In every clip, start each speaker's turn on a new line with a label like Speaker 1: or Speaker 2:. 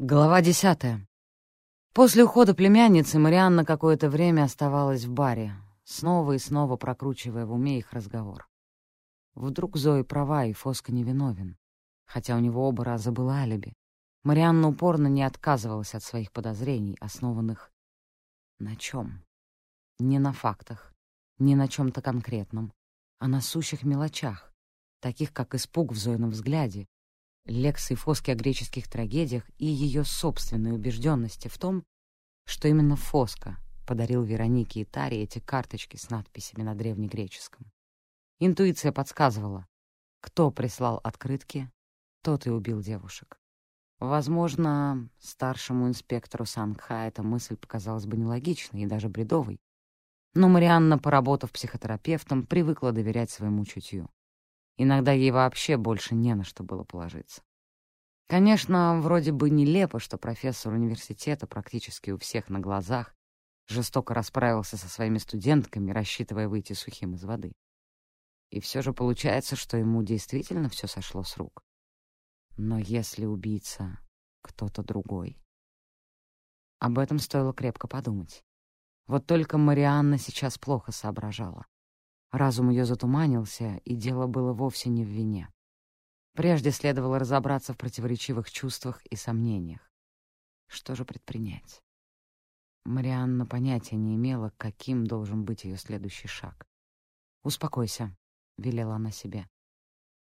Speaker 1: Глава десятая. После ухода племянницы Марианна какое-то время оставалась в баре, снова и снова прокручивая в уме их разговор. Вдруг Зои права, и Фоска невиновен, хотя у него оба раза было алиби. Марианна упорно не отказывалась от своих подозрений, основанных на чем? Не на фактах, не на чем-то конкретном, а на сущих мелочах, таких как испуг в Зоином взгляде, лекции Фоски о греческих трагедиях и ее собственной убежденности в том, что именно Фоска подарил Веронике и Таре эти карточки с надписями на древнегреческом. Интуиция подсказывала, кто прислал открытки, тот и убил девушек. Возможно, старшему инспектору Сангха эта мысль показалась бы нелогичной и даже бредовой, но Марианна, поработав психотерапевтом, привыкла доверять своему чутью. Иногда ей вообще больше не на что было положиться. Конечно, вроде бы нелепо, что профессор университета практически у всех на глазах жестоко расправился со своими студентками, рассчитывая выйти сухим из воды. И все же получается, что ему действительно все сошло с рук. Но если убийца кто-то другой... Об этом стоило крепко подумать. Вот только Марианна сейчас плохо соображала. Разум ее затуманился, и дело было вовсе не в вине. Прежде следовало разобраться в противоречивых чувствах и сомнениях. Что же предпринять? Марианна понятия не имела, каким должен быть ее следующий шаг. «Успокойся», — велела она себе.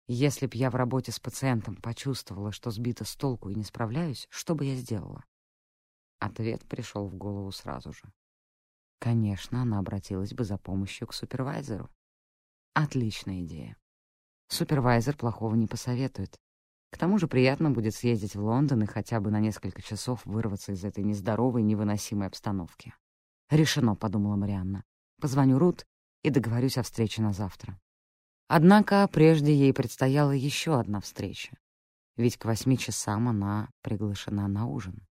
Speaker 1: «Если б я в работе с пациентом почувствовала, что сбита с толку и не справляюсь, что бы я сделала?» Ответ пришел в голову сразу же. Конечно, она обратилась бы за помощью к супервайзеру. Отличная идея. Супервайзер плохого не посоветует. К тому же приятно будет съездить в Лондон и хотя бы на несколько часов вырваться из этой нездоровой, невыносимой обстановки. «Решено», — подумала Марианна. «Позвоню Рут и договорюсь о встрече на завтра». Однако прежде ей предстояла еще одна встреча. Ведь к восьми часам она приглашена на ужин.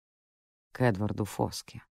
Speaker 1: К Эдварду Фоске.